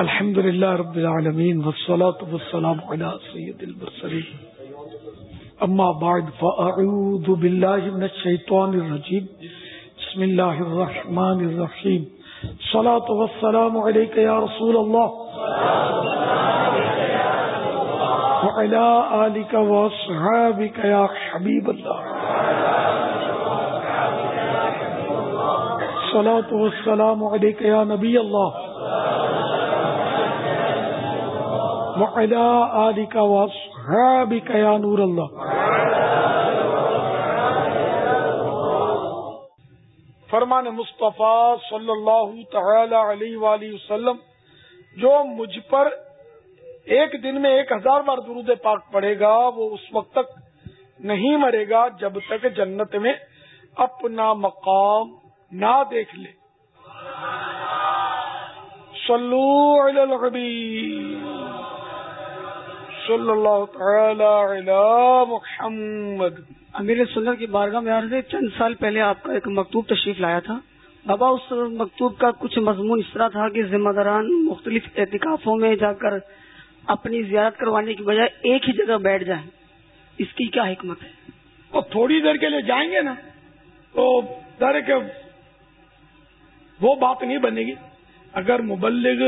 الحمد لله رب العالمين والصلاة والسلام على سيد المرسلين أما بعد فأعوذ بالله من الشيطان الرجيم بسم الله الرحمن الرحيم صلاة والسلام عليك يا رسول الله وعلى آلك وصحابك يا حبيب الله صلاة والسلام عليك يا نبي الله وعلى آلك وصحابك يا نور الله. فرمان مصطفیٰ صلی اللہ تعالی علیہ وآلہ وسلم، جو مجھ پر ایک دن میں ایک ہزار بار درود پاک پڑے گا، وہ اس وقت تک نہیں مرے گا جب تک جنت میں اپنا مقام نہ دیکھ لے۔ صلو علی الحبیب صلی اللہ تعالی علی محمد. امیر سنر کی بارگاہ میں عرض چند سال پہلے آپ کا ایک مکتوب تشریف لایا تھا۔ بابا اس مکتوب کا کچھ مضمون اس طرح تھا کہ ذمہ داران مختلف احتکافوں میں جا کر اپنی زیارت کروانے کی بجائے ایک ہی جگہ بیٹھ جائیں۔ اس کی کیا حکمت ہے؟ وہ تھوڑی دیر کے لیے جائیں گے نا تو در کے وہ بات نہیں بنے گی۔ اگر مبلغ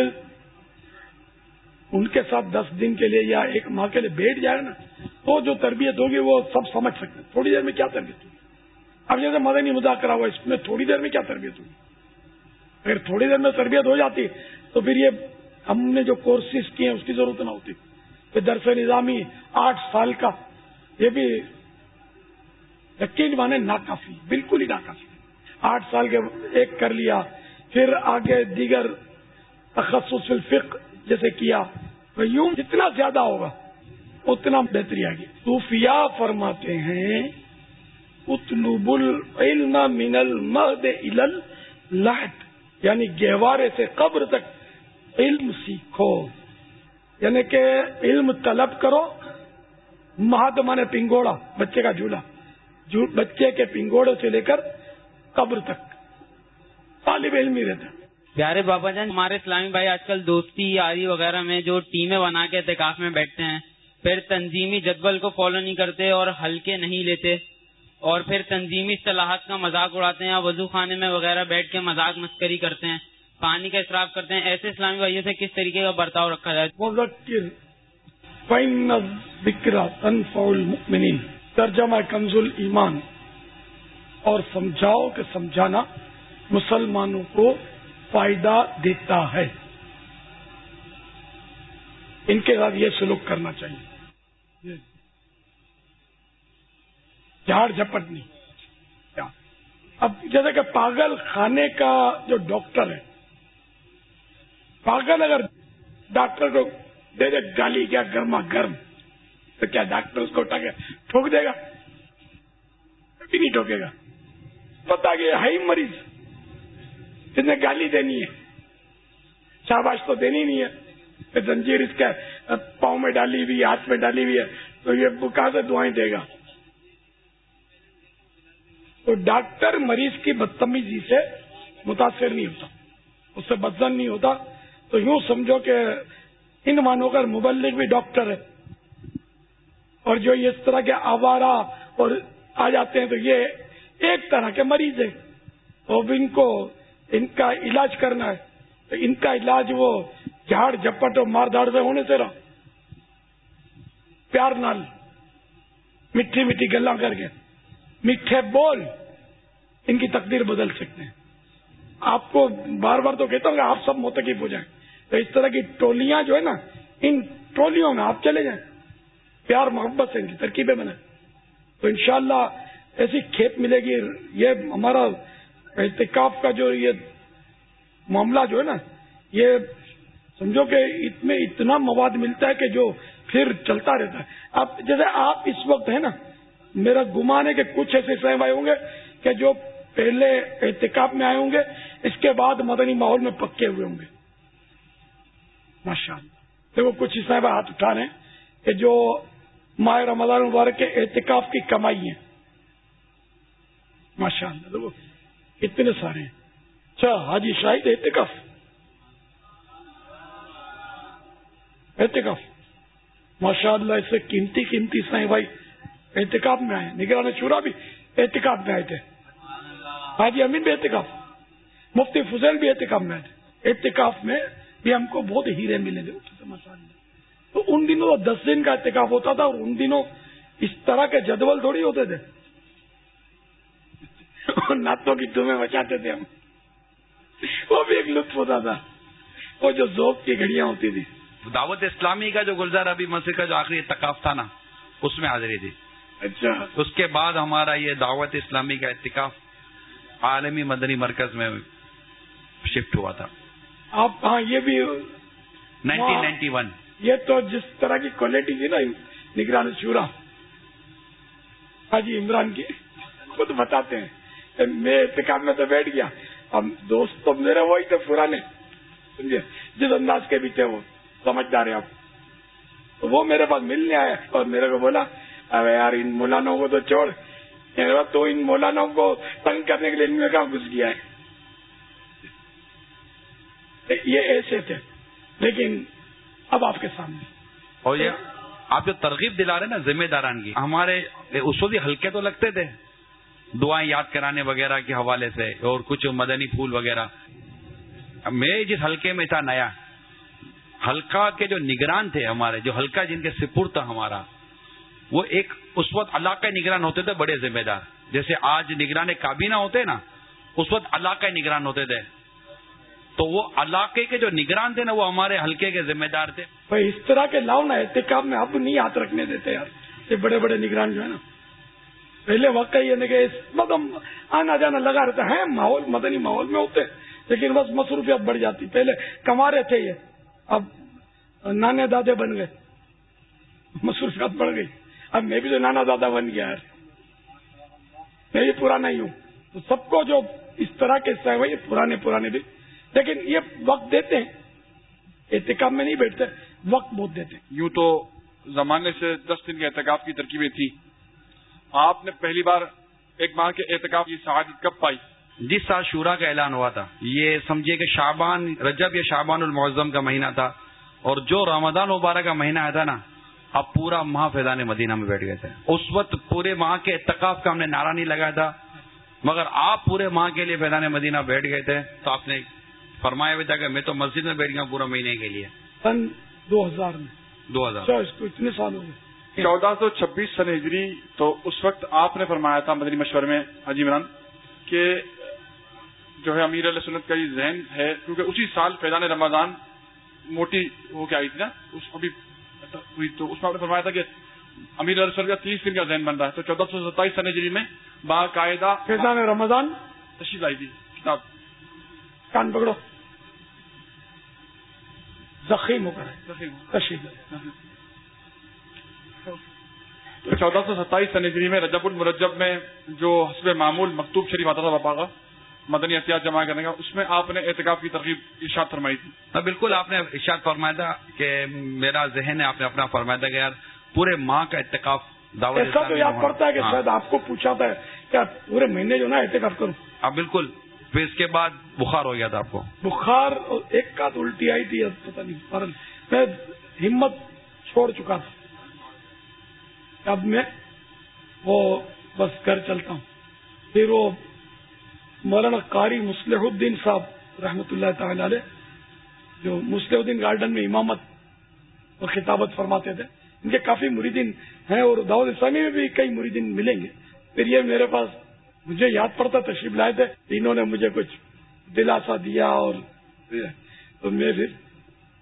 ان کے ساتھ دس دن کے لیے یا ایک ماہ کے لیے بیٹھ جائے نا، تو جو تربیت ہوگی وہ سب سمجھ سکتے ہیں۔ تھوڑی دیر میں کیا تربیت ہوگی؟ اب جیسے مدنی مذاکرہ ہوا، اس میں تھوڑی دیر میں کیا تربیت ہوگی؟ اگر تھوڑی دیر میں تربیت ہو جاتی تو پھر یہ ہم نے جو کورسز کیے ہیں، اس کی ضرورت نہ ہوتی۔ پھر درس نظامی آٹھ سال کا، یہ بھی یقین مانے ناکافی، بالکل ہی ناکافی۔ آٹھ سال کے ایک کر لیا، پھر آگے دیگر تخصص الفق جیسے کیا تو یوں جتنا زیادہ ہوگا، اتنا بہتری آگے صوفیا فرماتے ہیں اتلوب العلم من المہد لہٹ یعنی گہوارے سے قبر تک علم سیکھو۔ یعنی کہ علم طلب کرو۔ مہد مانے پنگوڑا، بچے کا جھولا۔ بچے کے پنگوڑے سے لے کر قبر تک، طالب علم ہی رہتا۔ پیارے بابا جان، ہمارے اسلامی بھائی آج کل دوستی، یاری وغیرہ میں جو ٹیمیں بنا کے احتکاف میں بیٹھتے ہیں، پھر تنظیمی جدول کو فالو نہیں کرتے اور ہلکے نہیں لیتے، اور پھر تنظیمی اصطلاحات کا مذاق اڑاتے ہیں وضو خانے میں وغیرہ بیٹھ کے مذاق مسکری کرتے ہیں، پانی کا اصراف کرتے ہیں۔ ایسے اسلامی بھائیوں سے کس طریقے کا برتاؤ رکھا جائے؟ ترجمہ کنز ایمان اور سمجھاؤ کہ سمجھانا مسلمانوں کو فائدہ دیتا ہے۔ ان کے ساتھ یہ سلوک کرنا چاہیے۔ جھاڑ جھپٹ نہیں اب جیسے کہ پاگل خانے کا جو ڈاکٹر ہے، پاگل اگر ڈاکٹر کو دے دے گالی، کیا گرما گرم، تو کیا ڈاکٹر اس کو اٹھا کے ٹھوک دے گا؟ کبھی نہیں ٹھوکے گا۔ پتا کہ ہائی مریض۔ جس نے گالی دینی ہے شاباش تو دینی نہیں ہے زنجیر اس کا پاؤں میں ڈالی ہوئی ہاتھ میں ڈالی ہوئی ہے تو یہ کہاں سے دعائیں دے گا تو ڈاکٹر مریض کی بدتمیزی سے متاثر نہیں ہوتا اس سے بدزن نہیں ہوتا تو یوں سمجھو کہ ان مانو کر مبلک بھی ڈاکٹر ہے اور جو اس طرح کے آوارہ اور آ جاتے ہیں تو یہ ایک طرح کے مریض ہے اور ان کو ان کا علاج کرنا ہے۔ تو ان کا علاج وہ جھاڑ جپٹ اور مار داڑ سے ہونے سے رہا۔ پیار نال مٹھی مٹھی گلا کر کے میٹھے بول ان کی تقدیر بدل سکتے ہیں۔ آپ کو بار بار تو کہتا ہوں کہ آپ سب متقب ہو جائیں۔ تو اس طرح کی ٹولیاں جو ہے نا، ان ٹولیوں میں آپ چلے جائیں۔ پیار محبت سے ان کی ترکیبیں بنے تو انشاءاللہ ایسی کھیت ملے گی۔ یہ ہمارا احتکاف کا جو یہ معاملہ جو ہے نا، یہ سمجھو کہ میں اتنا مواد ملتا ہے کہ جو پھر چلتا رہتا ہے۔ اب جیسے آپ اس وقت ہے نا، میرا گمان ہے کہ کچھ ایسے سہم آئے ہوں گے کہ جو پہلے احتکاب میں آئے ہوں گے، اس کے بعد مدنی ماحول میں پکے ہوئے ہوں گے۔ ماشاء اللہ۔ دیکھو، کچھ صاحب ہاتھ اٹھا رہے ہیں کہ جو ماہ رمضان مبارک کے احتکاف کی کمائی ہے۔ ماشاء اللہ۔ دیکھو اتنے سارے ہیں۔ اچھا حاجی شاہد احتکاف احتکاف ماشاء اللہ اس سے قیمتی قیمتی سائیں بھائی۔ احتکاب میں آئے نگران شورا بھی احتکاب میں آئے تھے۔ حاجی امین بھی احتکاب مفتی فضیل بھی احتکاب میں آئے تھے۔ احتکاف میں بھی ہم کو بہت ہیرے ملے تھے۔ اچھا، ماشاء اللہ تو ان دنوں دس دن کا احتکاب ہوتا تھا اور ان دنوں اس طرح کے جدول تھوڑی ہوتے تھے۔ نعتوں کی دمیں بچاتے تھے ہم وہ بھی ایک لطف ہوتا تھا وہ جو ذوق کی گھڑیاں ہوتی تھی دعوت اسلامی کا جو گلزار ابھی مسجد کا جو آخری اتقاف تھا نا اس میں حاضری تھی اچھا اس کے بعد ہمارا یہ دعوت اسلامی کا اتقاف عالمی مدنی مرکز میں شفٹ ہوا تھا آپ ہاں یہ بھی نائنٹین نائنٹی ون یہ تو جس طرح کی کوالٹی تھی نا نگران شورا حاجی عمران کی خود بتاتے ہیں میں اتقاب میں تو بیٹھ گیا۔ اب دوست تو میرے وہی تھے پرانے، سمجھے؟ جس انداز کے بھی تھے وہ، سمجھدار ہیں آپ تو وہ میرے پاس ملنے آئے اور میرے کو بولا ارے یار ان مولانوں کو تو چھوڑ۔ تو ان مولانوں کو تنگ کرنے کے لیے ان میں کہاں گھس گیا ہے؟ یہ ایسے تھے۔ لیکن اب آپ کے سامنے۔ اور یہ آپ جو ترغیب دلا رہے نا ذمہ داران کی ہمارے اس وقت ہلکے تو لگتے تھے۔ دعائیں یاد کرانے وغیرہ کے حوالے سے اور کچھ مدنی پھول وغیرہ۔ میں جس حلقے میں تھا نیا ہلکا کے جو نگران تھے ہمارے، جو ہلکا جن کے سپر تھا ہمارا، وہ ایک اس وقت علاقہ نگران ہوتے تھے بڑے ذمہ دار۔ جیسے آج نگران کابینہ ہوتے نا، اس وقت علاقہ نگران ہوتے تھے۔ تو وہ علاقے کے جو نگران تھے نا، وہ ہمارے ہلکے کے ذمہ دار تھے۔ اس طرح کے لاؤ نا، احتکاب میں اب نہیں ہاتھ رکھنے دیتے یار۔ یہ بڑے بڑے نگران جو ہے نا پہلے وقت یہ کہ مطلب آنا جانا لگا رہتا ہے ماحول، مدنی ماحول میں ہوتے لیکن بس مصروفیات بڑھ جاتی۔ پہلے کما رہے تھے یہ، اب نانے دادے بن گئے مصروفیات بڑھ گئی۔ اب میں بھی تو نانا دادا بن گیا یار میں بھی پرانا ہی ہوں۔ تو سب کو جو اس طرح کے حصہ ہے پرانے پرانے بھی لیکن یہ وقت دیتے ہیں۔ احتکاب میں نہیں بیٹھتے، وقت بہت دیتے یوں تو زمانے سے دس دن کے احتکاب کی ترکیبیں تھی آپ نے پہلی بار ایک ماہ کے احتکاب کی شہادت کب پائی؟ جس سال شورا کا اعلان ہوا تھا۔ یہ سمجھیے کہ شابان رجب یا شابان المعظم کا مہینہ تھا۔ اور جو رمضان مبارک کا مہینہ آیا تھا نا اب پورا ماہ فیضان مدینہ میں بیٹھ گئے تھے۔ اس وقت پورے ماہ کے اتقاف کا ہم نے نعرہ نہیں لگایا تھا مگر آپ پورے ماہ کے لیے فیضان مدینہ بیٹھ گئے تھے۔ تو آپ نے فرمایا بھی تھا کہ میں تو مسجد میں بیٹھ گیا پورا مہینے کے لیے۔ سن دو ہزار میں۔ دو ہزار۔ اتنے سال ہو گئے۔ چودہ سو چھبیس سن ہجری تو اس وقت آپ نے فرمایا تھا مدنی مشورے میں حجی عمران کہ جو ہے امیر علیہ سنت کا یہ ذہن ہے کیونکہ اسی سال فیضان رمضان موٹی ہو کے آئی تھی نا اس کو بھی ہوئی تو اس میں آپ نے فرمایا تھا کہ امیر علیہ سنت کا تیس دن کا ذہن بن رہا ہے۔ تو چودہ سو ستائیس سن ہجری میں باقاعدہ فیضان رمضان؟ تشریف آئی تھی۔ کتاب۔ کان پکڑو۔ زخیم ہو کر۔ تشریف چودہ سو ستائیس سنجری میں رجب المرجب میں جو حسب معمول مکتوب شریف آتا تھا باپا کا مدنی احتیاط جمع کرنے کا اس میں آپ نے احتکاب کی ترغیب ارشاد فرمائی تھی۔ ہاں بالکل آپ نے ارشاد فرمایا تھا کہ میرا ذہن ہے آپ نے اپنا فرمایا تھا کہ یار پورے ماہ کا اتقاف دعوت ایسا تو یاد پڑتا ہے کہ ہاں۔ شاید آپ کو پوچھا تھا کیا پورے مہینے جو نا احتکاب کروں۔ ہاں بالکل۔ پھر اس کے بعد بخار ہو گیا تھا آپ کو۔ بخار ایک کا تو الٹی آئی تھی پتا نہیں میں ہمت چھوڑ چکا تھا۔ اب میں وہ بس گھر چلتا ہوں۔ پھر وہ مولانا قاری مسلح الدین صاحب رحمۃ اللہ تعالی علیہ، جو مسلح الدین گارڈن میں امامت اور خطابت فرماتے تھے، ان کے کافی مریدین ہیں اور داود اسلامی میں بھی کئی مریدین ملیں گے۔ پھر یہ میرے پاس مجھے یاد پڑتا، تشریف لائے تھے انہوں نے مجھے کچھ دلاسا دیا اور تو میں پھر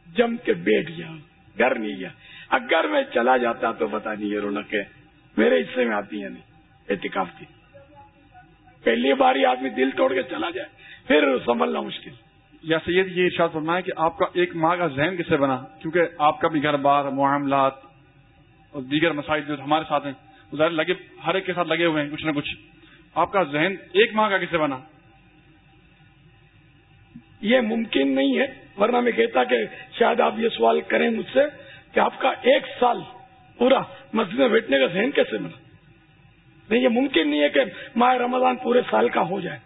جم کے بیٹھ گیا، گھر نہیں گیا۔ اگر میں چلا جاتا تو پتا نہیں یہ رونق میرے حصے میں آتی ہیں نہیں۔ احتکاف کی۔ پہلی بار یہ آدمی دل توڑ کے چلا جائے پھر سنبھلنا مشکل۔ یا سید یہ ارشاد فرما ہے کہ آپ کا ایک ماہ کا ذہن کسے بنا؟ کیونکہ آپ کا بھی گھر بار معاملات اور دیگر مسائل جو ہمارے ساتھ ہیں ظاہر لگے ہر ایک کے ساتھ لگے ہوئے ہیں کچھ نہ کچھ۔ آپ کا ذہن ایک ماہ کا کسے بنا؟ یہ ممکن نہیں ہے ورنہ میں کہتا کہ شاید آپ یہ سوال کریں مجھ سے۔ کہ آپ کا ایک سال پورا مسجد میں بیٹھنے کا ذہن کیسے بنا؟ نہیں، یہ ممکن نہیں ہے کہ ماہ رمضان پورے سال کا ہو جائے۔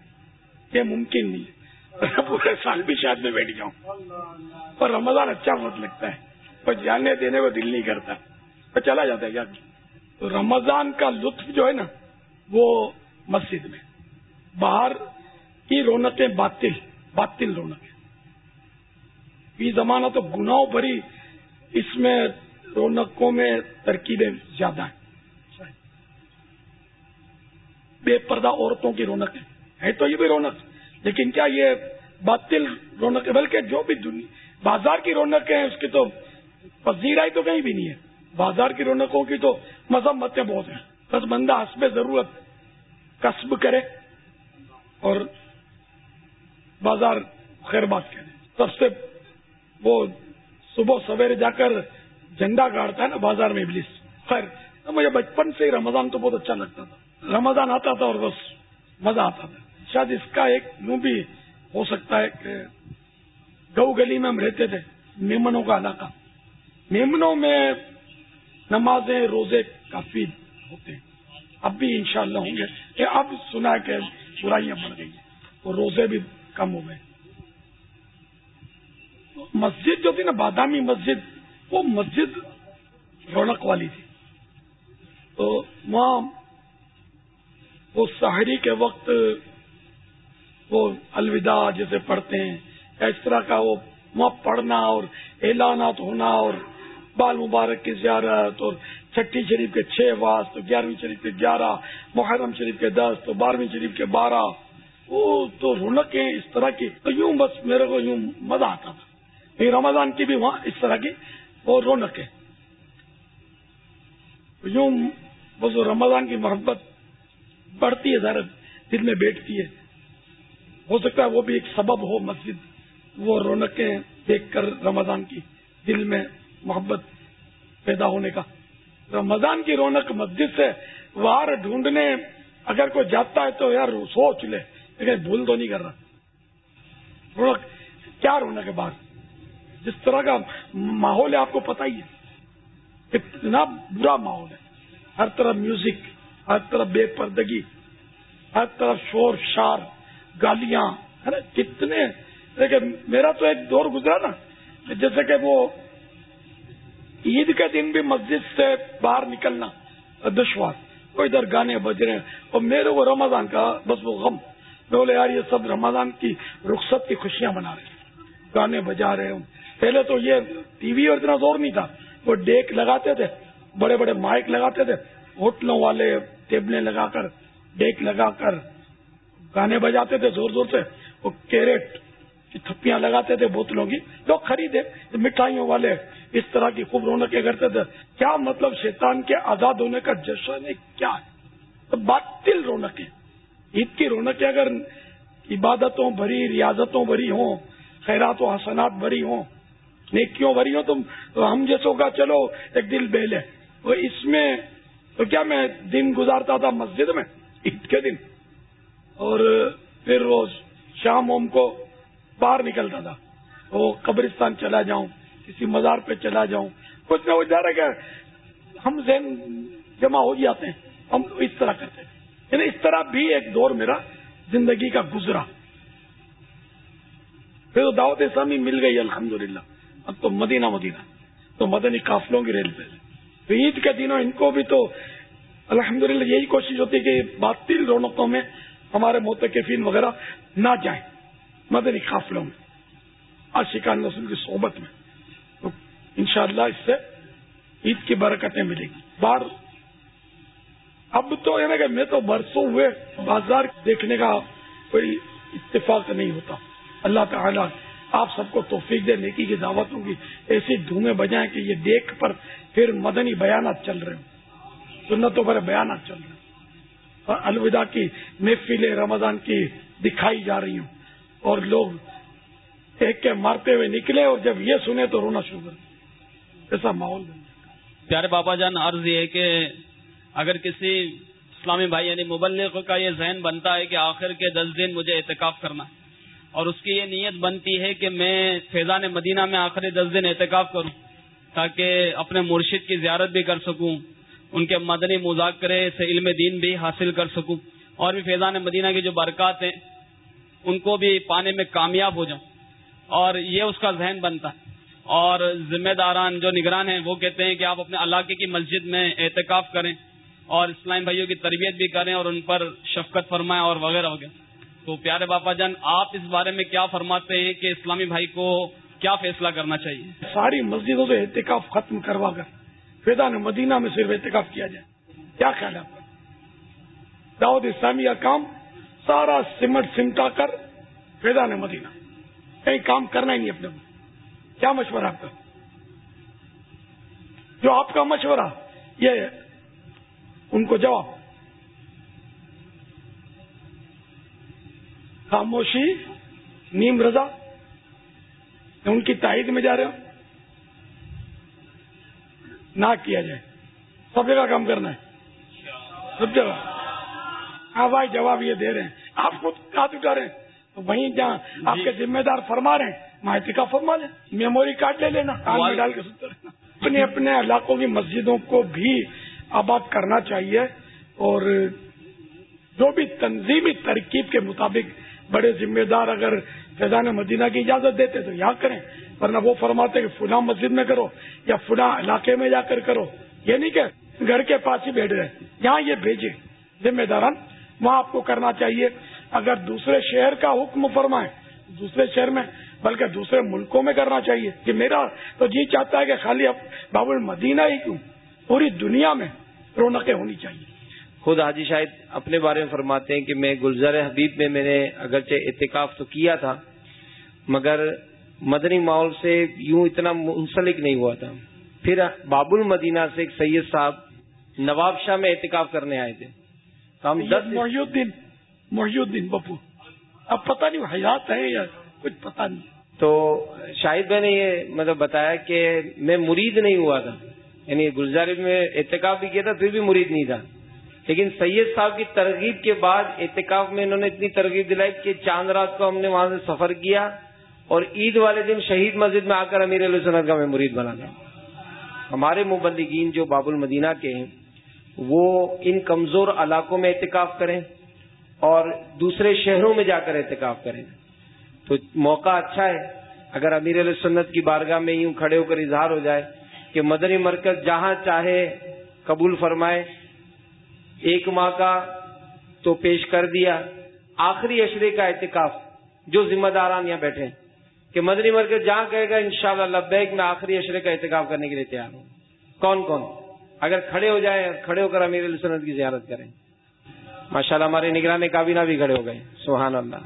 یہ ممکن نہیں ہے۔ پورے سال بھی شاید میں بیٹھ جاؤں۔ اور رمضان اچھا بہت لگتا ہے۔ پر جانے دینے کو دل نہیں کرتا۔ پر چلا جاتا ہے۔ کیا رمضان کا لطف جو ہے نا، وہ مسجد میں۔ باہر کی رونقیں باطل باطل رونقیں۔ یہ زمانہ تو گناہوں بھری اس میں رونقوں میں ترکیبیں زیادہ ہیں۔ بے پردہ عورتوں کی رونق ہے۔ تو یہ بھی رونق، لیکن کیا یہ باطل رونق ہے؟ بلکہ جو بھی بازار کی رونق ہے اس کی تو پذیرائی تو کہیں بھی نہیں ہے۔ بازار کی رونقوں کی تو مذمتیں بہت ہیں۔ بس بندہ حسب ضرورت کسب کرے اور بازار خیر بات کرے۔ سب سے وہ صبح سویرے جا کر جھنڈا گاڑتا ہے نا بازار میں ابلیس۔ خیر مجھے بچپن سے ہی رمضان تو بہت اچھا لگتا تھا۔ رمضان آتا تھا اور بس مزہ آتا تھا۔ شاید اس کا ایک یوں بھی ہو سکتا ہے کہ گو گلی میں ہم رہتے تھے، میمنوں کا علاقہ۔ میمنوں میں نمازیں، روزے کافی ہوتے ہیں۔ اب بھی انشاءاللہ ہوں گے۔ کہ اب سنا کہ برائیاں بڑھ گئی ہیں اور روزے بھی کم ہو گئے۔ مسجد جو تھی نا، بادامی مسجد، وہ مسجد رونق والی تھی۔ تو وہاں وہ سحری کے وقت وہ الوداع جیسے پڑھتے ہیں، اس طرح کا وہ وہاں پڑھنا اور اعلانات ہونا اور بال مبارک کی زیارت اور چھٹی شریف کے چھ واس، تو گیارہویں شریف کے گیارہ، محرم شریف کے دس، تو بارہویں شریف کے بارہ۔ وہ تو رونقیں اس طرح کی تو یوں بس میرے کو یوں مزہ آتا تھا۔ رمضان کی بھی وہاں اس طرح کی وہ رونق ہے۔ یوں بس رمضان کی محبت بڑھتی ہے ذرا دل میں بیٹھتی ہے۔ ہو سکتا ہے وہ بھی ایک سبب ہو مسجد، وہ رونقیں دیکھ کر رمضان کی دل میں محبت پیدا ہونے کا۔ رمضان کی رونق مسجد سے وار ڈھونڈنے، اگر کوئی جاتا ہے تو یار سوچ لے، لیکن بھول تو نہیں کر رہا۔ رونق، کیا رونق ہے باہر؟ جس طرح کا ماحول ہے، آپ کو پتا ہی ہے۔ اتنا برا ماحول ہے۔ ہر طرف میوزک، ہر طرف بے پردگی، ہر طرف شور، شار، گالیاں، ہے نا؟ کتنے۔ دیکھیں، میرا تو ایک دور گزرا نا جیسے کہ وہ عید کے دن بھی مسجد سے باہر نکلنا، دشوار، کوئی ادھر گانے بج رہے ہیں، اور میرے کو رمضان کا بس وہ غم، میں بولے، یار، یہ سب رمضان کی رخصت کی خوشیاں منا رہے ہیں، گانے بجا رہے ہوں پہلے تو یہ ٹی وی اور اتنا زور نہیں تھا، وہ ڈیک لگاتے تھے، بڑے بڑے مائک لگاتے تھے، ہوٹلوں والے ٹیبلیں لگا کر، ڈیک لگا کر گانے بجاتے تھے زور زور سے، وہ کیریٹ کی تھپیاں لگاتے تھے بوتلوں کی۔ لوگ خریدے، مٹھائیوں والے اس طرح کی خوب رونقیں کرتے تھے۔ کیا مطلب شیطان کے آزاد ہونے کا جشن ہے؟ کیا ہے؟ بات تل رونقیں۔ عید کی رونقیں اگر عبادتوں بھری، ریاضتوں بھری ہوں، خیرات و حسنات بھری ہوں نیکیوں بھری ہوں تم؟ ہم جیسوں کا چلو، ایک دل بہل ہے وہ اس میں، تو کیا میں دن گزارتا تھا مسجد میں؟ عید کے دن۔ اور پھر روز شام اوم کو باہر نکلتا تھا۔ وہ قبرستان چلا جاؤں، کسی مزار پہ چلا جاؤں۔ کچھ نہ ہو جا رہا کہ ہم ذہن جمع ہو جاتے ہیں، ہم اس طرح کرتے ہیں۔ یعنی اس طرح بھی ایک دور میرا زندگی کا گزرا۔ پھر دعوت اسلامی مل گئی، الحمدللہ۔ اب تو مدینہ مدینہ تو مدنی قافلوں کی ریل پہ۔ تو عید کے دنوں ان کو بھی تو الحمدللہ یہی کوشش ہوتی ہے کہ باطل رونقوں میں ہمارے موتقفین وغیرہ نہ جائیں مدنی قافلوں میں آشقان نسل کی صحبت میں۔ تو انشاءاللہ اس سے عید کی برکتیں ملیں گی۔ بار اب تو یعنی کہ میں تو برسوں ہوئے بازار دیکھنے کا کوئی اتفاق نہیں ہوتا۔ اللہ تعالیٰ آپ سب کو توفیق دے، نیکی کی دعوتوں کی ایسی دھومیں بجائیں کہ یہ دیکھ پر پھر مدنی بیانات چل رہے ہوں۔ سنتوں پر بیانات چل رہے ہیں اور الوداع کی محفل رمضان کی دکھائی جا رہی ہوں۔ اور لوگ ایک کے مارتے ہوئے نکلے اور جب یہ سنے تو رونا شروع کر ایسا ماحول بن پیارے بابا جان، عرض یہ کہ اگر کسی اسلامی بھائی یعنی مبلغ کا یہ ذہن بنتا ہے کہ آخر کے دس دن مجھے اعتکاف کرنا ہے اور اس کی یہ نیت بنتی ہے کہ میں فیضان مدینہ میں آخری دس دن احتکاب کروں، تاکہ اپنے مرشد کی زیارت بھی کر سکوں، ان کے مدنی مذاکرے سے علم دین بھی حاصل کر سکوں، اور بھی فیضان مدینہ کی جو برکات ہیں، ان کو بھی پانے میں کامیاب ہو جاؤں۔ اور یہ اس کا ذہن بنتا ہے۔ اور ذمہ داران جو نگران ہیں، وہ کہتے ہیں کہ آپ اپنے علاقے کی مسجد میں احتکاف کریں اور اسلام بھائیوں کی تربیت بھی کریں اور ان پر شفقت فرمائیں اور وغیرہ وغیرہ۔ تو پیارے باپا جان، آپ اس بارے میں کیا فرماتے ہیں کہ اسلامی بھائی کو کیا فیصلہ کرنا چاہیے؟ ساری مسجدوں سے احتکاف ختم کروا کر فیضان مدینہ میں صرف احتکاف کیا جائے۔ کیا خیال ہے آپ کا؟ دعوت اسلامی کا کام سارا سمٹ سمٹا کر فیضان مدینہ۔ کہیں کام کرنا ہی نہیں اپنے کو۔ کیا مشورہ آپ کا؟ جو آپ کا مشورہ، یہ ان کو جواب۔ خاموشی نیم رضا ان کی تائید میں جا رہے ہو؟ نہ کیا جائے۔ سب جگہ کام کرنا ہے۔ سب جگہ۔ ہاں بھائی جواب یہ دے رہے ہیں۔ آپ خود ہاتھ اٹھا رہے ہیں۔ تو وہیں جہاں آپ کے ذمہ دار فرما رہے ہیں ماہتی کا فرما لیں۔ میموری کارڈ لے لینا۔ میں ڈال کے سنتے رہنا۔ اپنے اپنے علاقوں کی مسجدوں کو بھی آباد کرنا چاہیے اور جو بھی تنظیمی ترکیب کے مطابق بڑے ذمہ دار اگر فیضان مدینہ کی اجازت دیتے تو یہاں کریں، ورنہ وہ فرماتے کہ فلاں مسجد میں کرو یا فلاں علاقے میں جا کر کرو۔ یہ نہیں کہ گھر کے پاس ہی بیٹھ رہے یہاں یہ بھیجے ذمہ داران، وہاں آپ کو کرنا چاہیے۔ اگر دوسرے شہر کا حکم فرمائے دوسرے شہر میں، بلکہ دوسرے ملکوں میں کرنا چاہیے۔ کہ میرا تو جی چاہتا ہے کہ خالی اب باب المدینہ ہی کیوں؟ پوری دنیا میں رونقیں ہونی چاہیے۔ خود حاجی شاید اپنے بارے میں فرماتے ہیں کہ میں گلزار حبیب میں میں نے اگرچہ اعتکاف تو کیا تھا مگر مدنی ماحول سے یوں اتنا منسلک نہیں ہوا تھا۔ پھر باب المدینہ سے ایک سید صاحب نواب شاہ میں احتکاب کرنے آئے تھے۔ ہم دس محی الدین محی الدین بپو۔ اب پتہ نہیں حیات ہے یا کچھ پتہ نہیں۔ تو شاہد بھائی نے یہ مطلب بتایا کہ میں مرید نہیں ہوا تھا۔ یعنی گلزار میں احتکاب بھی کیا تھا پھر بھی مرید نہیں تھا۔ لیکن سید صاحب کی ترغیب کے بعد احتکاب میں انہوں نے اتنی ترغیب دلائی کہ چاند رات کو ہم نے وہاں سے سفر کیا اور عید والے دن شہید مسجد میں آ کر امیر علیہ سنت کا میں مرید بنا تھا ہمارے مبلگین جو باب المدینہ کے ہیں، وہ ان کمزور علاقوں میں احتکاف کریں اور دوسرے شہروں میں جا کر احتکاف کریں۔ تو موقع اچھا ہے، اگر امیر علیہ سنت کی بارگاہ میں یوں کھڑے ہو کر اظہار ہو جائے کہ مدنی مرکز جہاں چاہے قبول فرمائے ایک ماہ کا تو پیش کر دیا۔ آخری اشرے کا احتکاف جو ذمہ داران یہاں بیٹھے کہ مدنی مرکز جہاں کہے گا ان شاء اللہ لبیک میں آخری اشرے کا احتکاب کرنے کے لیے تیار ہوں۔ کون کون؟ اگر کھڑے ہو جائیں، کھڑے ہو کر امیر علیہ سنت کی زیارت کریں۔ ماشاء اللہ ہمارے نگران کابینہ بھی کھڑے ہو گئے۔ سبحان اللہ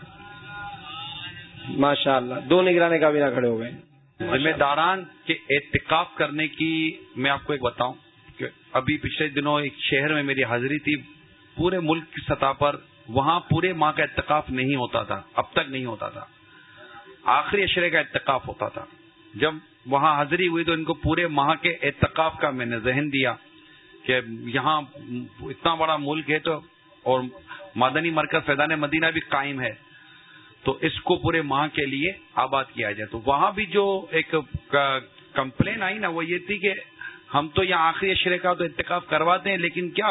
ماشاء اللہ دو نگران کابینہ کھڑے ہو گئے۔ ذمہ داران کے احتکاب کرنے کی میں آپ کو ایک بتاؤں۔ کہ ابھی پچھلے دنوں ایک شہر میں میری حاضری تھی، پورے ملک کی سطح پر وہاں پورے ماہ کا اتقاف نہیں ہوتا تھا، اب تک نہیں ہوتا تھا۔ آخری اشرے کا اتقاف ہوتا تھا۔ جب وہاں حاضری ہوئی تو ان کو پورے ماہ کے اعتکاف کا میں نے ذہن دیا کہ یہاں اتنا بڑا ملک ہے تو، اور مدنی مرکز فیضان مدینہ بھی قائم ہے، تو اس کو پورے ماہ کے لیے آباد کیا جائے۔ تو وہاں بھی جو ایک کمپلین آئی نا، وہ یہ تھی کہ ہم تو یہاں آخری اشرے کا تو اتکاف کرواتے ہیں، لیکن کیا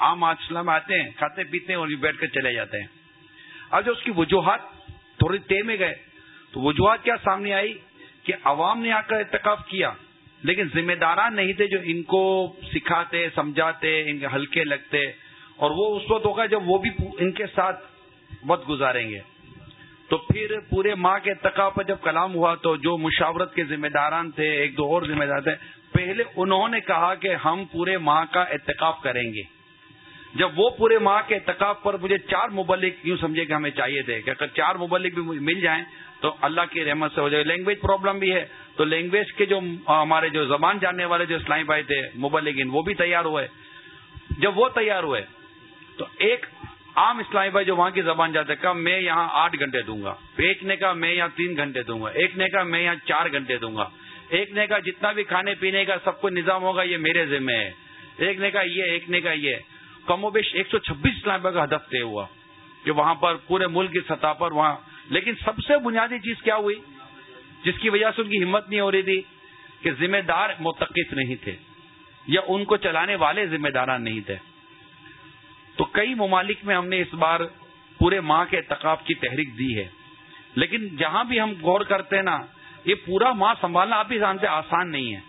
عام آج میں آتے ہیں، کھاتے پیتے ہیں اور بیٹھ کر چلے جاتے ہیں؟ اب جو اس کی وجوہات تھوڑی تے میں گئے، تو وجوہات کیا سامنے آئی؟ کہ عوام نے آ کر اتکاف کیا، لیکن ذمہ داران نہیں تھے جو ان کو سکھاتے، سمجھاتے، ان کے ہلکے لگتے، اور وہ اس وقت ہوگا جب وہ بھی ان کے ساتھ وقت گزاریں گے۔ تو پھر پورے ماہ کے اتقاف پر جب کلام ہوا تو جو مشاورت کے ذمہ داران تھے، ایک دو اور ذمہ دار تھے، پہلے انہوں نے کہا کہ ہم پورے ماہ کا اعتکاف کریں گے۔ جب وہ پورے ماہ کے اعتکاف پر مجھے چار مبلک یوں سمجھے کہ ہمیں چاہیے تھے کہ اگر چار مبلک بھی مل جائیں تو اللہ کی رحمت سے ہو جائے۔ لینگویج پرابلم بھی ہے۔ تو لینگویج کے جو ہمارے جو زبان جاننے والے جو اسلامی بھائی تھے مبلگین وہ بھی تیار ہوئے۔ جب وہ تیار ہوئے تو ایک عام اسلامی بھائی جو وہاں کی زبان جاتے کہا میں یہاں آٹھ گھنٹے دوں گا۔ ایک نے کہا میں یہاں تین گھنٹے دوں گا۔ ایک نے کہا میں یہاں چار گھنٹے دوں گا۔ ایک نے کہا جتنا بھی کھانے پینے کا سب کچھ نظام ہوگا، یہ میرے ذمہ ہے۔ ایک نے کہا یہ، ایک نے کہا یہ۔ کم و بیش ایک سو چھبیس اسلام کا ہدف طے ہوا کہ وہاں پر پورے ملک کی سطح پر وہاں۔ لیکن سب سے بنیادی چیز کیا ہوئی؟ جس کی وجہ سے ان کی ہمت نہیں ہو رہی تھی کہ ذمہ دار متقف نہیں تھے یا ان کو چلانے والے ذمہ داران نہیں تھے۔ تو کئی ممالک میں ہم نے اس بار پورے ماہ کے اتقاب کی تحریک دی ہے۔ لیکن جہاں بھی ہم غور کرتے ہیں نا، یہ پورا ماں سنبھالنا آپ ہی جانتے آسان نہیں ہے۔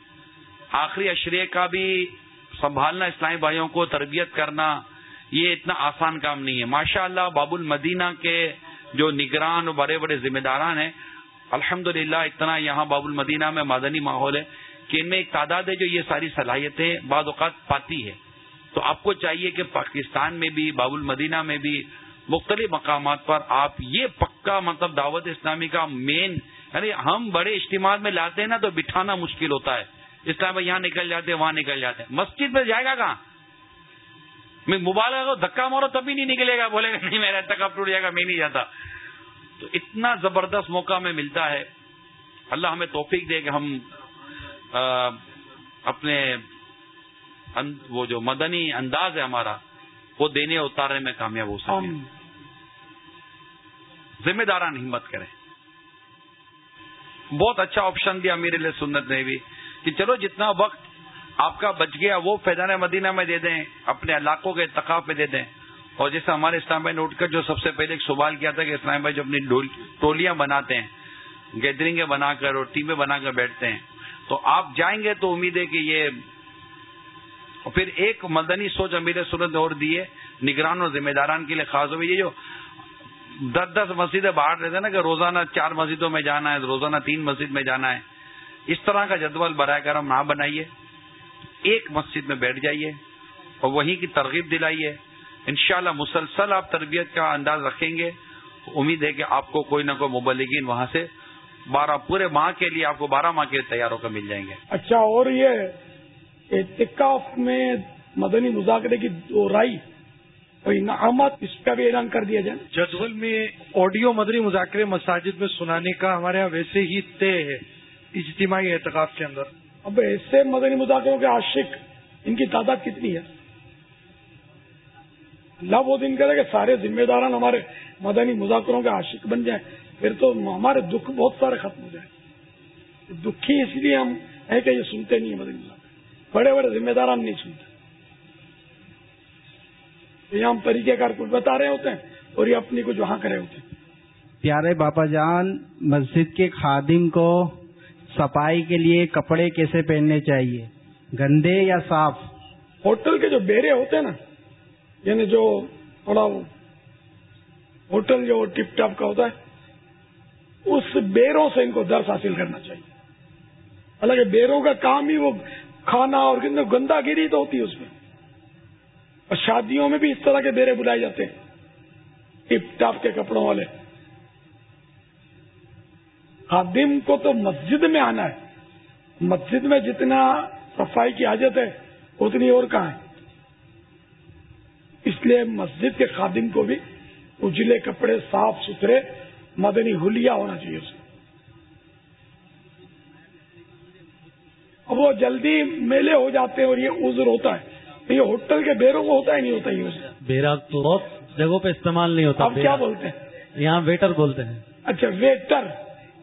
آخری اشرے کا بھی سنبھالنا اسلامی بھائیوں کو، تربیت کرنا، یہ اتنا آسان کام نہیں ہے۔ ماشاء اللہ باب المدینہ کے جو نگران اور بڑے بڑے ذمہ داران ہیں الحمد اتنا یہاں باب المدینہ میں مادنی ماحول ہے کہ ان میں ایک تعداد ہے جو یہ ساری صلاحیتیں بعض اوقات پاتی ہے۔ تو آپ کو چاہیے کہ پاکستان میں بھی باب المدینہ میں بھی مختلف مقامات پر آپ یہ پکا مطلب دعوت اسلامی کا مین یعنی ہم بڑے اجتماع میں لاتے ہیں نا تو بٹھانا مشکل ہوتا ہے۔ اسلام یہاں نکل جاتے ہیں، وہاں نکل جاتے ہیں۔ مسجد میں جائے گا کہاں؟ میں موبائل کو دھکا مارو تبھی نہیں نکلے گا، بولے گا نہیں میرا تک ٹوٹ جائے گا، میں نہیں جاتا۔ تو اتنا زبردست موقع میں ملتا ہے۔ اللہ ہمیں توفیق دے کہ ہم اپنے وہ جو مدنی انداز ہے ہمارا وہ دینے اتارنے میں کامیاب ہو سکے۔ ذمہ داران ہمت کریں۔ بہت اچھا آپشن دیا میرے لیے سنت نے بھی کہ چلو جتنا وقت آپ کا بچ گیا وہ فیضان مدینہ میں دے دیں اپنے علاقوں کے اتقاف میں دے دیں۔ اور جیسے ہمارے اسلام بھائی نے اٹھ کر جو سب سے پہلے ایک سوال کیا تھا کہ اسلام بھائی جو اپنی ٹولیاں بناتے ہیں گیدرنگیں بنا کر اور ٹیمیں بنا کر بیٹھتے ہیں تو آپ جائیں گے تو امید ہے کہ یہ اور پھر ایک مدنی سوچ امیر سورت اور دیے نگران اور ذمہ داران کے لیے خاص ہو یہ جو دس دس مسجدیں باہر رہتے ہیں نا کہ روزانہ چار مسجدوں میں جانا ہے، روزانہ تین مسجد میں جانا ہے۔ اس طرح کا جدول برائے کرم نہ بنائیے۔ ایک مسجد میں بیٹھ جائیے اور وہیں کی ترغیب دلائیے۔ انشاءاللہ مسلسل آپ تربیت کا انداز رکھیں گے۔ امید ہے کہ آپ کو کوئی نہ کوئی مبلگین وہاں سے بارہ، پورے ماہ کے لیے آپ کو بارہ ماہ کے تیاروں کا مل جائیں گے۔ اچھا اور یہ اعتکاف میں مدنی مذاکرے کی دو رائی انعامات اس کا بھی اعلان کر دیا جائے۔ جدول میں آڈیو مدنی مذاکرے مساجد میں سنانے کا ہمارے یہاں ویسے ہی طے ہے اجتماعی اعتکاف کے اندر۔ اب ایسے مدنی مذاکروں کے عاشق ان کی تعداد کتنی ہے؟ اللہ وہ دن کرے کہ سارے ذمہ داران ہمارے مدنی مذاکروں کے عاشق بن جائیں۔ پھر تو ہمارے دکھ بہت سارے ختم ہو جائیں۔ دکھی اس لیے ہم ہے کہ یہ سنتے نہیں ہیں مدنی مذاکر بڑے بڑے ذمہ داران نہیں سنتے۔ یہ ہم طریقہ کار کچھ بتا رہے ہوتے ہیں اور یہ اپنی کچھ وہاں کرے ہوتے ہیں۔ پیارے باپا جان مسجد کے خادم کو صفائی کے لیے کپڑے کیسے پہننے چاہیے؟ گندے یا صاف؟ ہوٹل کے جو بیرے ہوتے ہیں نا یعنی جو تھوڑا ہوٹل جو ٹپ ٹاپ کا ہوتا ہے اس بیروں سے ان کو درس حاصل کرنا چاہیے۔ حالانکہ بیروں کا کام ہی وہ کھانا اور گندا گیری تو ہوتی ہے اس میں۔ اور شادیوں میں بھی اس طرح کے بیرے بلائے جاتے ہیں۔ ٹپ ٹاپ کے کپڑوں والے۔ خادم کو تو مسجد میں آنا ہے۔ مسجد میں جتنا صفائی کی حاجت ہے، اتنی اور کہاں ہے؟ اس لیے مسجد کے خادم کو بھی اجلے کپڑے صاف ستھرے، مدنی ہولیا ہونا چاہیے اسے وہ جلدی میلے ہو جاتے ہیں اور یہ عذر ہوتا ہے۔ یہ ہوٹل کے بیروں کو ہوتا ہی نہیں ہوتا یہ بیرا تو بہت جگہوں پہ استعمال نہیں ہوتا کیا بولتے ہیں؟ یہاں ویٹر بولتے ہیں۔ اچھا ویٹر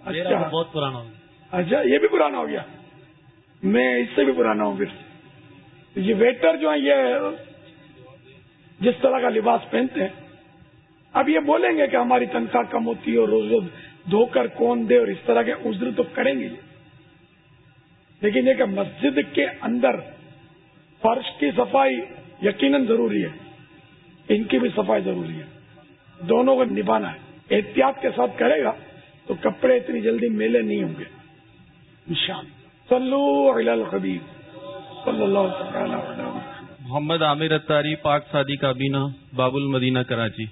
اچھا۔ بہت پرانا ہو گیا۔ اچھا یہ بھی پرانا ہو گیا۔ میں اس سے بھی پرانا ہوں پھر۔ یہ ویٹر جو ہے یہ جس طرح کا لباس پہنتے ہیں۔ اب یہ بولیں گے کہ ہماری تنخواہ کم ہوتی ہے اور روز روز دھو کر کون دے اور اس طرح کے عذر تو کریں گے۔ لیکن یہ کہ مسجد کے اندر فرش کی صفائی یقیناً ضروری ہے۔ ان کی بھی صفائی ضروری ہے۔ دونوں کو نبھانا ہے۔ احتیاط کے ساتھ کرے گا تو کپڑے اتنی جلدی میلے نہیں ہوں گے۔ نشان صلو علی الحبیب صلی اللہ علیہ محمد عامر اتاری پاک سادی کابینہ باب المدینہ کراچی۔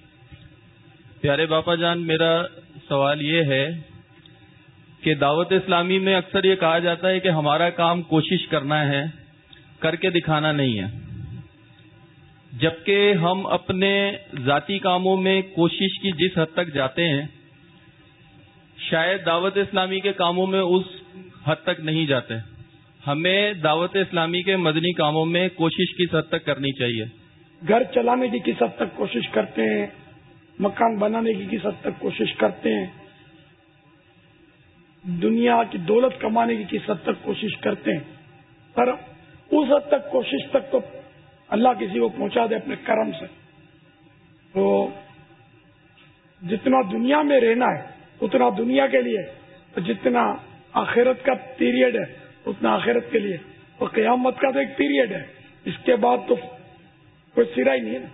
پیارے باپا جان، میرا سوال یہ ہے کہ دعوت اسلامی میں اکثر یہ کہا جاتا ہے کہ ہمارا کام کوشش کرنا ہے، کر کے دکھانا نہیں ہے۔ جبکہ ہم اپنے ذاتی کاموں میں کوشش کی جس حد تک جاتے ہیں، شاید دعوت اسلامی کے کاموں میں اس حد تک نہیں جاتے۔ ہمیں دعوت اسلامی کے مدنی کاموں میں کوشش کس حد تک کرنی چاہیے؟ گھر چلانے کی کس حد تک کوشش کرتے ہیں؟ مکان بنانے کی کس حد تک کوشش کرتے ہیں؟ دنیا کی دولت کمانے کی کس حد تک کوشش کرتے ہیں؟ پر اس حد تک کوشش تک تو اللہ کسی کو پہنچا دے اپنے کرم سے۔ تو جتنا دنیا میں رہنا ہے، اتنا دنیا کے لیے جتنا آخرت کا پیریڈ ہے، اتنا آخرت کے لیے۔ اور قیامت کا تو ایک پیریڈ ہے۔ اس کے بعد تو کوئی سرا ہی نہیں ہے۔ نا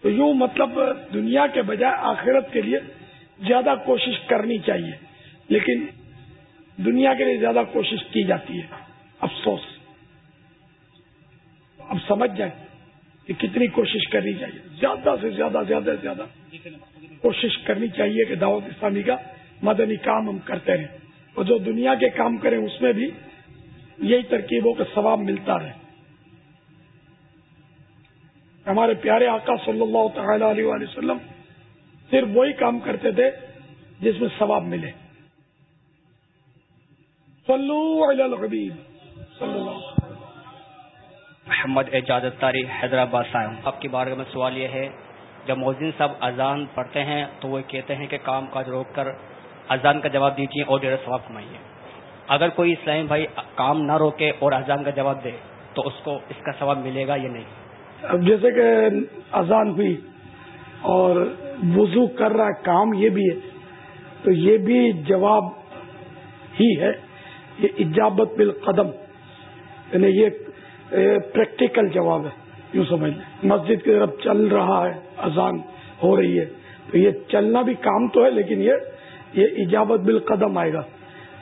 تو یوں مطلب دنیا کے بجائے آخرت کے لیے زیادہ کوشش کرنی چاہیے، لیکن دنیا کے لیے زیادہ کوشش کی جاتی ہے۔ افسوس۔ اب سمجھ جائیں کہ کتنی کوشش کرنی چاہیے۔ زیادہ سے زیادہ زیادہ سے زیادہ کوشش کرنی چاہیے کہ دعوت اسلامی کا مدنی کام ہم کرتے رہیں۔ اور جو دنیا کے کام کریں، اس میں بھی یہی ترکیبوں کا ثواب ملتا رہے۔ ہمارے پیارے آقا صلی اللہ تعالی علیہ وآلہ وسلم صرف وہی کام کرتے تھے جس میں ثواب ملے۔ صلو علی الحبیب۔ صلی اللہ محمد اجازت تاری حیدرآباد سے آپ کی بارگاہ میں سوال یہ ہے جب مؤذن صاحب اذان پڑھتے ہیں تو وہ کہتے ہیں کہ کام کاج روک کر اذان کا جواب دیجیے اور ڈیڑھ ثواب کمائیے۔ اگر کوئی اسلام بھائی کام نہ روکے اور اذان کا جواب دے تو اس کو اس کا ثواب ملے گا یا نہیں؟ اب جیسے کہ اذان ہوئی اور وضو کر رہا ہے، کام یہ بھی ہے۔ تو یہ بھی جواب ہی ہے، یہ اجابت بالقدم۔ یعنی یہ پریکٹیکل جواب ہے، یوں سمجھ لیں۔ مسجد کی طرف چل رہا ہے، اذان ہو رہی ہے۔ تو یہ چلنا بھی کام تو ہے، لیکن یہ یہ اجابت بالقدم آئے گا۔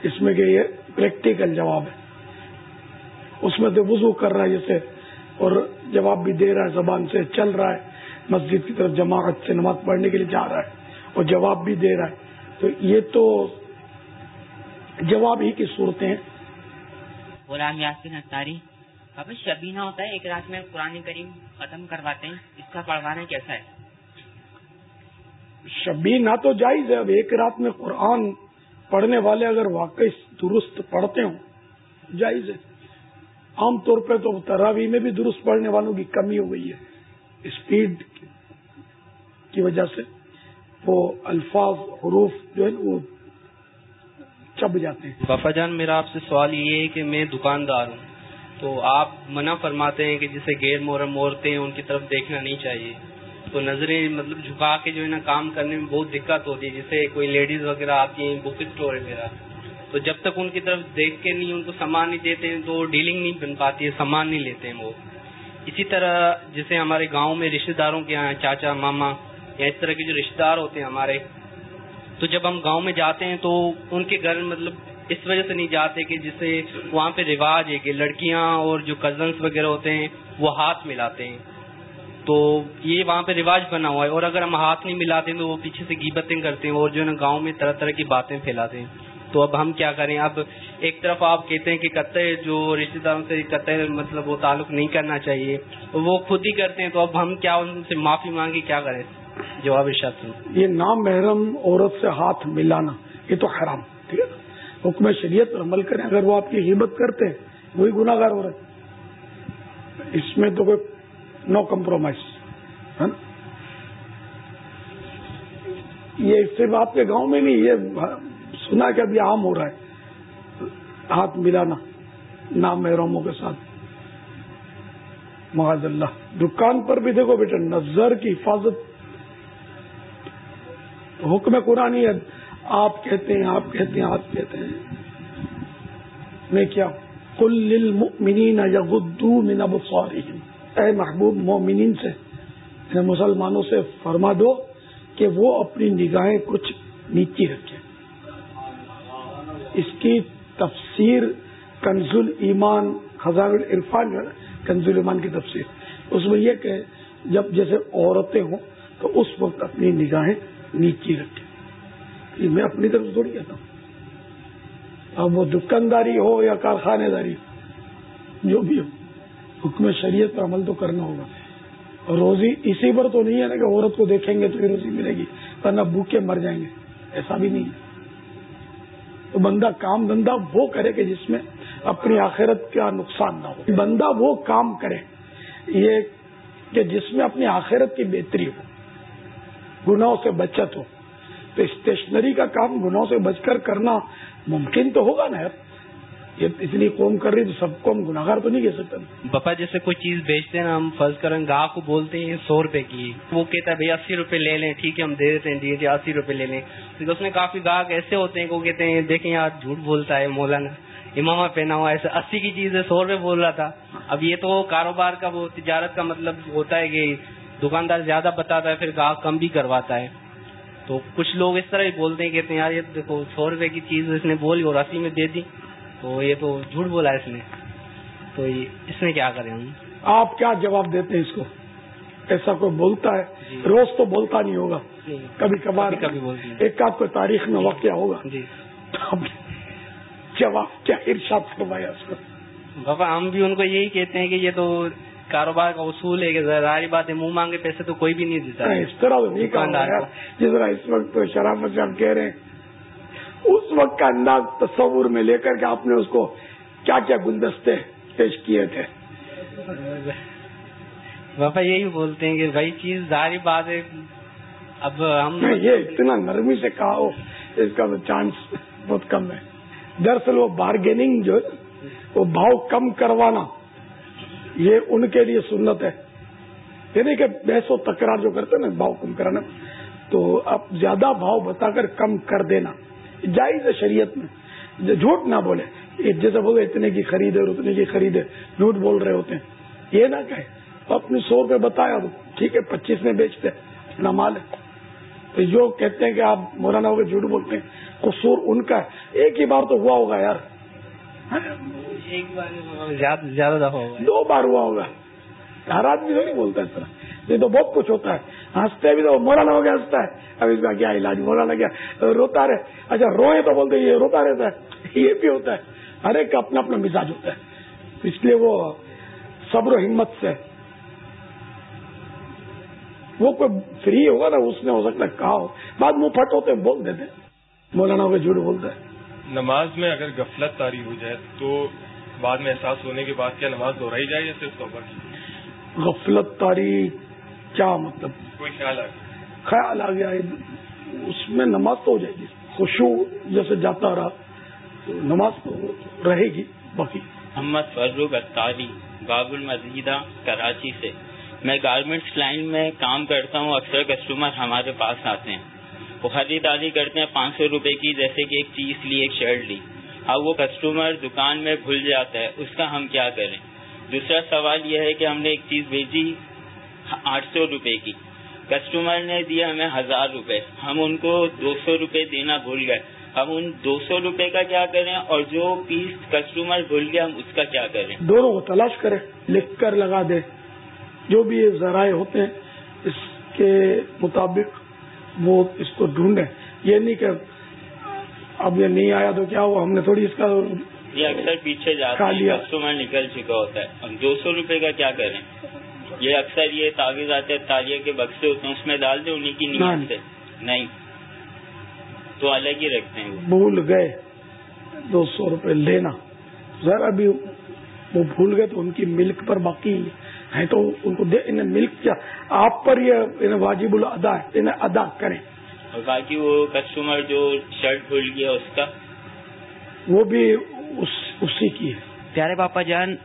اس میں کہ یہ پریکٹیکل جواب ہے۔ اس میں تو وضو کر رہا ہے جیسے، اور جواب بھی دے رہا ہے، زبان سے چل رہا ہے۔ مسجد کی طرف جماعت سے نماز پڑھنے کے لیے جا رہا ہے اور جواب بھی دے رہا ہے۔ تو یہ تو جواب ہی کی صورتیں ہیں۔ غلام یاسین اتاری اب شبینہ ہوتا ہے ایک رات میں قرآن کریم ختم کرواتے ہیں اس کا پڑھوانا کیسا ہے؟ شبینہ تو جائز ہے اب ایک رات میں قرآن پڑھنے والے اگر واقعی درست پڑھتے ہوں جائز ہے۔ عام طور پہ تو تراوی میں بھی درست پڑھنے والوں کی کمی ہو گئی ہے۔ اسپیڈ کی وجہ سے وہ الفاظ، حروف جو ہے وہ چب جاتے ہیں۔ بفا جان، میرا آپ سے سوال یہ ہے کہ میں دکاندار ہوں، تو آپ منع فرماتے ہیں کہ جسے غیر محرم عورتیں ان کی طرف دیکھنا نہیں چاہیے۔ تو نظریں مطلب جھکا کے جو ہے نا کام کرنے میں بہت دقت ہوتی ہے، جیسے کوئی لیڈیز وغیرہ آتی ہیں، بک اسٹور وغیرہ۔ تو جب تک ان کی طرف دیکھ کے نہیں، ان کو سامان نہیں دیتے ہیں، تو ڈیلنگ نہیں بن پاتی ہے، سامان نہیں لیتے ہیں وہ۔ اسی طرح جیسے ہمارے گاؤں میں رشتے داروں کے یہاں چاچا، ماما یا اس طرح کے جو رشتے دار ہوتے ہیں ہمارے، تو جب ہم گاؤں میں جاتے ہیں تو ان کے گھر مطلب اس وجہ سے نہیں جاتے کہ جسے وہاں پہ رواج ہے کہ لڑکیاں اور جو کزنس وغیرہ ہوتے ہیں وہ ہاتھ ملاتے ہیں۔ تو یہ وہاں پہ رواج بنا ہوا ہے اور اگر ہم ہاتھ نہیں ملاتے تو وہ پیچھے سے گیبتیں کرتے ہیں اور جو ہے نا گاؤں میں طرح طرح کی باتیں پھیلاتے ہیں۔ تو اب ہم کیا کریں، اب ایک طرف آپ کہتے ہیں کہ قطع جو رشتے داروں سے قطع مطلب وہ تعلق نہیں کرنا چاہیے، وہ خود ہی کرتے ہیں۔ تو اب ہم کیا ان سے معافی مانگے کیا کریں؟ جواب ارشاد یہ نام محرم عورت سے ہاتھ ملانا، یہ تو حرام، ٹھیک ہے؟ حکم شریعت پر عمل کریں، اگر وہ آپ کی ہمت کرتے ہیں وہی گناگار ہو رہے اس میں تو کوئی نو کمپرومائز ہے نا یہ صرف آپ کے گاؤں میں نہیں، یہ سنا کہ ابھی عام ہو رہا ہے۔ ہاتھ ملانا نام محروموں کے ساتھ۔ معاذ اللہ، دکان پر بھی دیکھو بیٹا، نظر کی حفاظت حکم قرآن آپ کہتے ہیں، آپ کہتے ہیں، آپ کہتے ہیں۔ میں کیا کل للمؤمنین یغدو من ابصارہم۔ اے محبوب مومنین سے مسلمانوں سے فرما دو کہ وہ اپنی نگاہیں کچھ نیچی رکھیں۔ اس کی تفسیر کنزل ایمان خزان العرفان کنزل ایمان کی تفسیر۔ اس میں یہ کہ جب جیسے عورتیں ہوں تو اس وقت اپنی نگاہیں نیچی رکھیں یہ میں اپنی طرف تھوڑی کہتا ہوں۔ اب وہ دکانداری ہو یا کارخانے داری ہو، جو بھی ہو، حکم شریعت پر عمل تو کرنا ہوگا۔ اور روزی اسی پر تو نہیں ہے نا کہ عورت کو دیکھیں گے تو ہی روزی ملے گی، ورنہ بھوکے مر جائیں گے۔ ایسا بھی نہیں ہے۔ تو بندہ کام دھندا وہ کرے کہ جس میں اپنی آخرت کا نقصان نہ ہو۔ بندہ وہ کام کرے، یہ کہ جس میں اپنی آخرت کی بہتری ہو۔ گناہوں سے بچت ہو۔ تو اسٹیشنری کا کام گناہوں سے بچ کر کرنا ممکن تو ہوگا نا یہ اتنی قوم کر رہی تو سب قوم گناہگار تو نہیں کہہ سکتا باپا جیسے کوئی چیز بیچتے ہیں نا، ہم فرض کریں گاہ کو بولتے ہیں سو روپے کی۔ وہ کہتا ہے، بھائی، اسی روپے لے لیں، ٹھیک ہے، ہم دے دیتے ہیں جی جی اسی روپے لے لیں۔ کیونکہ اس میں کافی گاہک ایسے ہوتے ہیں کہ وہ کہتے ہیں، دیکھیں یار، جھوٹ بولتا ہے مولانا، امامہ پہنا ہوا ایسے اسی کی چیز ہے، سو روپے بول رہا تھا۔ اب یہ تو کاروبار کا وہ تجارت کا مطلب ہوتا ہے کہ دکاندار زیادہ بتاتا ہے پھر گاہک کم بھی کرواتا ہے۔ تو کچھ لوگ اس طرح ہی بولتے ہیں کہتے ہیں یار یہ دیکھو سو روپے کی چیز اس نے بولی اور اسی میں دے دی۔ تو یہ تو جھوٹ بولا اس نے۔ تو اس میں کیا کریں ہم؟ آپ کیا جواب دیتے ہیں اس کو؟ ایسا کوئی بولتا ہے؟ روز تو بولتا نہیں ہوگا۔ کبھی کبھار کبھی ایک آدھ کوئی تاریخ میں واقعہ ہوگا۔ جی۔ جواب کیا ارشاد فرمایا اس کو؟ بابا ہم بھی ان کو یہی کہتے ہیں کہ یہ تو کاروبار کا اصول ہے کہ ظاہری بات ہے منہ مانگے پیسے تو کوئی بھی نہیں دیتا اس طرح نہیں جس طرح اس وقت تو شرافت سے ہم کہہ رہے ہیں اس وقت کا انداز تصور میں لے کر کے آپ نے اس کو کیا کیا گلدستے پیش کیے تھے۔ بابا یہی بولتے ہیں کہ بھائی چیز ظاہری بات ہے۔ اب ہم یہ اتنا نرمی سے کہا ہو اس کا تو چانس بہت کم ہے۔ دراصل وہ بارگیننگ جو ہے وہ بھاؤ کم کروانا۔ یہ ان کے لیے سنت ہے۔ یعنی کہ بحث و تکرار جو کرتے نا، بھاؤ کم کرانا۔ تو اب زیادہ بھاؤ بتا کر کم کر دینا۔ جائز ہے شریعت میں۔ جھوٹ نہ بولے۔ جیسے بولے اتنے کی خرید ہے اتنے کی خرید ہے، جھوٹ بول رہے ہوتے ہیں۔ یہ نہ کہے۔ اپنے سو روپے بتایا ٹھیک ہے، پچیس میں بیچتے اپنا مال ہے۔ تو جو کہتے ہیں کہ آپ مولانا ہو کے جھوٹ بولتے ہیں۔ قصور ان کا ہے۔ ایک ہی بار تو ہوا ہوگا یار۔ ایک بار زیادہ دفعہ ہوگا۔ دو بار ہوا ہوگا۔ ہر آدمی تو نہیں بولتا اس طرح۔ یہ تو بہت کچھ ہوتا ہے۔ ہنستے بھی تو، مولانا ہو گیا، ہنستا ہے۔ اب اس کا کیا علاج؟ مولانا کیا؟ روتا رہے۔ اچھا روئے تو بولتے یہ روتا رہتا ہے۔ یہ بھی ہوتا ہے۔ ہر ایک کا اپنا اپنا مزاج ہوتا ہے۔ اس لیے وہ صبر و ہمت سے، وہ کوئی فری ہوگا نا اس نے ہو سکتا ہے کہا ہو؟ بعد منہ پھٹ ہوتے بول دیتے مولانا ہو کے جھوٹ بولتا ہے نماز میں اگر غفلت تاری ہو جائے تو بعد میں احساس ہونے کے بعد کیا نماز دہرائی جائے یا صرف توبہ غفلت تاری کیا مطلب؟ کوئی خیال آ خیال آ گیا اس میں نماز تو ہو جائے گی۔ خوشو جیسے جاتا رہا تو نماز تو رہے گی باقی۔ محمد فروغ اتاری باب المزیدہ کراچی سے۔ میں گارمنٹس لائن میں کام کرتا ہوں اکثر کسٹمر ہمارے پاس آتے ہیں۔ وہ خریداری کرتے ہیں پانچ سو روپے کی، جیسے کہ ایک چیز لی، ایک شرٹ لی۔ اب وہ کسٹمر دکان میں بھول جاتا ہے، اس کا ہم کیا کریں؟ دوسرا سوال یہ ہے کہ ہم نے ایک چیز بھیجی آٹھ سو روپے کی۔ کسٹمر نے دیا ہمیں ہزار روپے۔ ہم ان کو دو سو روپے دینا بھول گئے۔ ہم ان دو سو روپے کا کیا کریں؟ اور جو پیس کسٹمر بھول گیا، ہم اس کا کیا کریں؟ دونوں کو تلاش کریں، لکھ کر لگا دیں۔ جو بھی ذرائع ہوتے ہیں، اس کے مطابق وہ اس کو ڈھونڈیں۔ یہ نہیں کہ اب یہ نہیں آیا تو کیا ہوا؟ ہم نے تھوڑی اس کا یہ اکثر پیچھے جاتا ہے کسٹمر نکل چکا ہوتا ہے۔ دو سو روپے کا کیا کریں؟ یہ اکثر یہ تعویذ آتے ہیں تالیہ کے بکسے ہوتے ہیں اس میں ڈال دیں انہیں کی نیت سے۔ نہیں۔ تو الگ ہی رکھتے ہیں بھول گئے۔ دو سو روپے لینا۔ ذرا بھی وہ بھول گئے تو ان کی ملک پر باقی ہے تو ان کو انہیں ملک کیا۔ آپ پر یہ واجب الادا ہے انہیں ادا کریں۔ اور باقی وہ کسٹمر جو شرٹ بھول گیا اس کا؟ وہ بھی اس اسی کی ہے۔ پیارے پاپا جان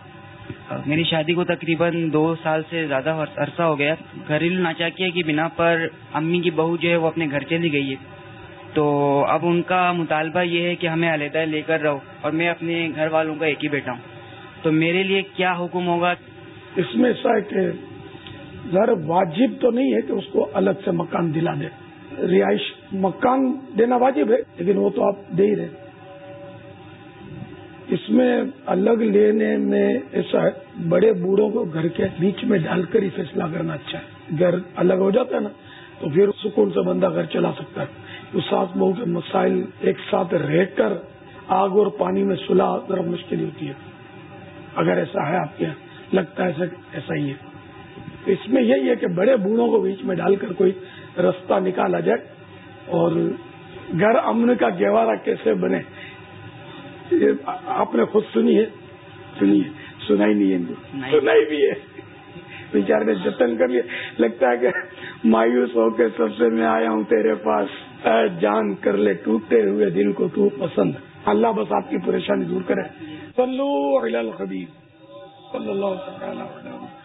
میری شادی کو تقریباً دو سال سے زیادہ عرصہ ہو گیا۔ گھریلو ناچاکیہ کی بنا پر امی کی بہو جو ہے وہ اپنے گھر چلی گئی ہے۔ تو اب ان کا مطالبہ یہ ہے کہ ہمیں علیحدہ لے کر رہو اور میں اپنے گھر والوں کا ایک ہی بیٹا ہوں۔ تو میرے لیے کیا حکم ہوگا؟ اس میں ایسا ہے کہ ذرا واجب تو نہیں ہے کہ اس کو الگ سے مکان دلا دے۔ رہائش مکان دینا واجب ہے، لیکن وہ تو آپ دے ہی رہے۔ اس میں الگ لینے میں ایسا ہے، بڑے بوڑھوں کو گھر کے بیچ میں ڈال کر ہی فیصلہ کرنا اچھا ہے۔ گھر الگ ہو جاتا ہے نا، تو پھر سکون سے بندہ گھر چلا سکتا ہے۔ اس ساتھ بہو کے مسائل ایک ساتھ رہ کر، آگ اور پانی میں سلح ذرا مشکل ہوتی ہے۔ اگر ایسا ہے آپ کے یہاں۔ لگتا ہے ایسا ہی ہے۔ اس میں یہی ہے کہ بڑے بوڑھوں کو بیچ میں ڈال کر کوئی رستہ نکالا جائے اور گھر امن کا گہوارہ کیسے بنے۔ یہ آپ نے خود سنی ہے؟ سنی ہے۔ سنائی نہیں ہے۔ سنائی بھی ہے۔ بیچار نے جتن کر لیا۔ لگتا ہے کہ مایوس ہو کے سب سے میں آیا ہوں تیرے پاس۔ جان کر لے ٹوٹتے ہوئے دل کو تو پسند۔ اللہ بس آپ کی پریشانی دور کرے۔ صلو علی الحبیب صلی اللہ تعالیٰ